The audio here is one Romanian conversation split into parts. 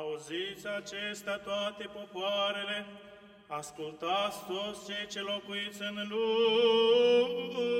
Auziți acestea toate popoarele, ascultați toți cei ce locuiți în lume.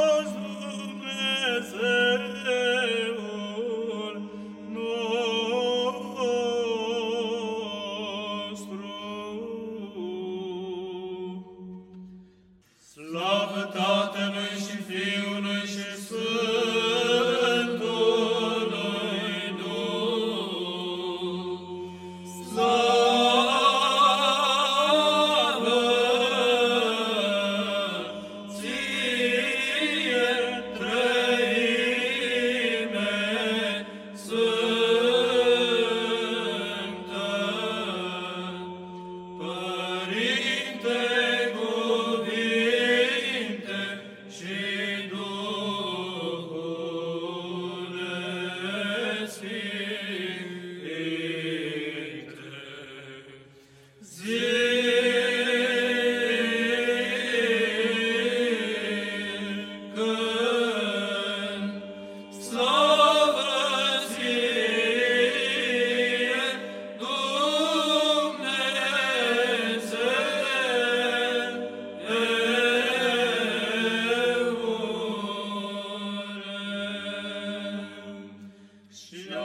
și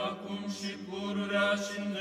acum și pururea și în